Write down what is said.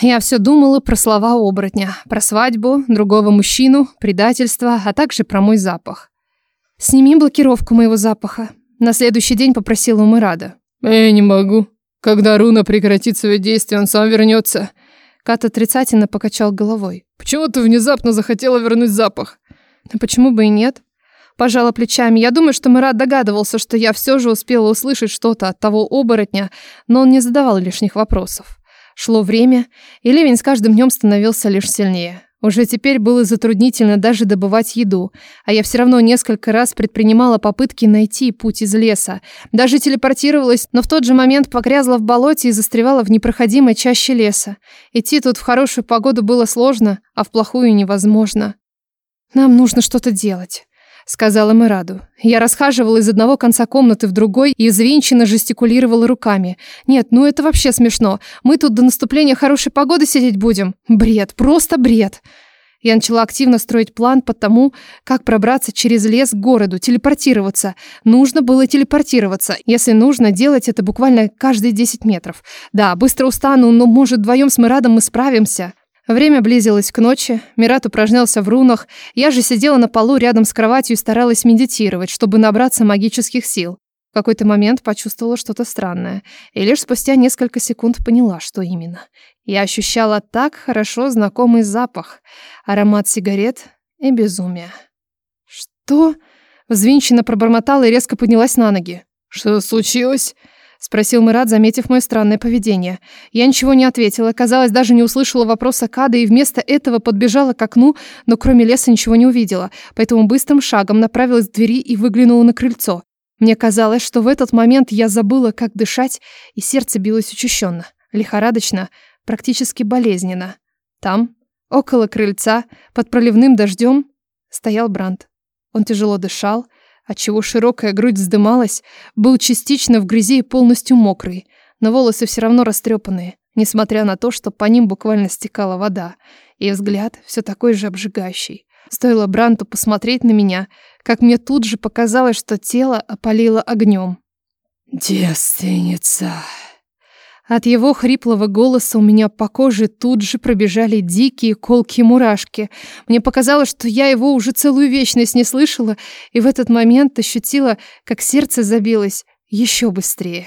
Я все думала про слова оборотня, про свадьбу, другого мужчину, предательство, а также про мой запах. «Сними блокировку моего запаха», — на следующий день попросила Мурада. «Я не могу. Когда руна прекратит свое действие, он сам вернется». Кат отрицательно покачал головой. «Почему ты внезапно захотела вернуть запах?» «А почему бы и нет?» Пожала плечами. Я думаю, что Мират догадывался, что я все же успела услышать что-то от того оборотня, но он не задавал лишних вопросов. Шло время, и Левин с каждым днем становился лишь сильнее. Уже теперь было затруднительно даже добывать еду, а я все равно несколько раз предпринимала попытки найти путь из леса. Даже телепортировалась, но в тот же момент погрязла в болоте и застревала в непроходимой чаще леса. Идти тут в хорошую погоду было сложно, а в плохую невозможно. «Нам нужно что-то делать», сказала Мираду. Я расхаживала из одного конца комнаты в другой и извинченно жестикулировала руками. Нет, ну это вообще смешно. Мы тут до наступления хорошей погоды сидеть будем. Бред, просто бред. Я начала активно строить план по тому, как пробраться через лес к городу, телепортироваться. Нужно было телепортироваться. Если нужно, делать это буквально каждые 10 метров. Да, быстро устану, но, может, вдвоем с Мирадом мы справимся. Время близилось к ночи, Мират упражнялся в рунах, я же сидела на полу рядом с кроватью и старалась медитировать, чтобы набраться магических сил. В какой-то момент почувствовала что-то странное, и лишь спустя несколько секунд поняла, что именно. Я ощущала так хорошо знакомый запах, аромат сигарет и безумие. «Что?» — взвинченно пробормотала и резко поднялась на ноги. «Что случилось?» — спросил Мурат, заметив мое странное поведение. Я ничего не ответила, казалось, даже не услышала вопроса Кады и вместо этого подбежала к окну, но кроме леса ничего не увидела, поэтому быстрым шагом направилась к двери и выглянула на крыльцо. Мне казалось, что в этот момент я забыла, как дышать, и сердце билось учащенно, лихорадочно, практически болезненно. Там, около крыльца, под проливным дождем, стоял Бранд. Он тяжело дышал, отчего широкая грудь вздымалась, был частично в грязи и полностью мокрый, но волосы все равно растрепанные, несмотря на то, что по ним буквально стекала вода, и взгляд все такой же обжигающий. Стоило Бранту посмотреть на меня, как мне тут же показалось, что тело опалило огнем. «Девственница!» От его хриплого голоса у меня по коже тут же пробежали дикие колки мурашки. Мне показалось, что я его уже целую вечность не слышала, и в этот момент ощутила, как сердце забилось еще быстрее.